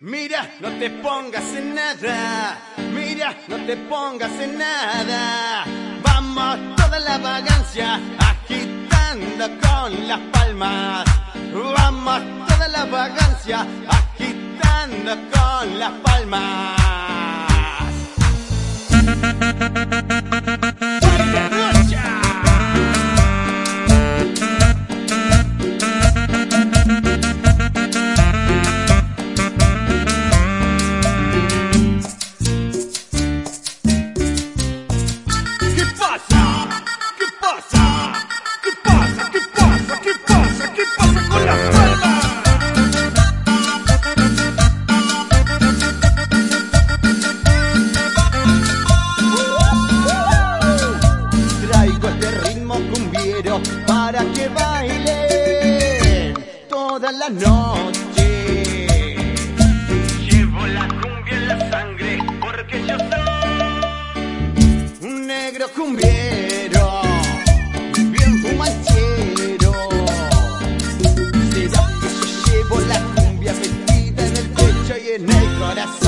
Mira, no te pongas en nada. Mira, no te pongas en nada. Vamos toda la vagancia agitando con las palmas. Vamos toda la vagancia agitando con las palmas. Traigo este ritmo cumbiero para que bailen toda la noche. Llevo la cumbia en la sangre porque yo soy un negro cumbiero, bien fumanchero. Será que yo llevo la cumbia metida en el pecho y en el corazón.